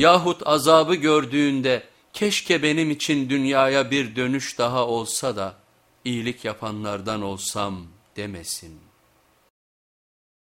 Yahut azabı gördüğünde keşke benim için dünyaya bir dönüş daha olsa da iyilik yapanlardan olsam demesin.''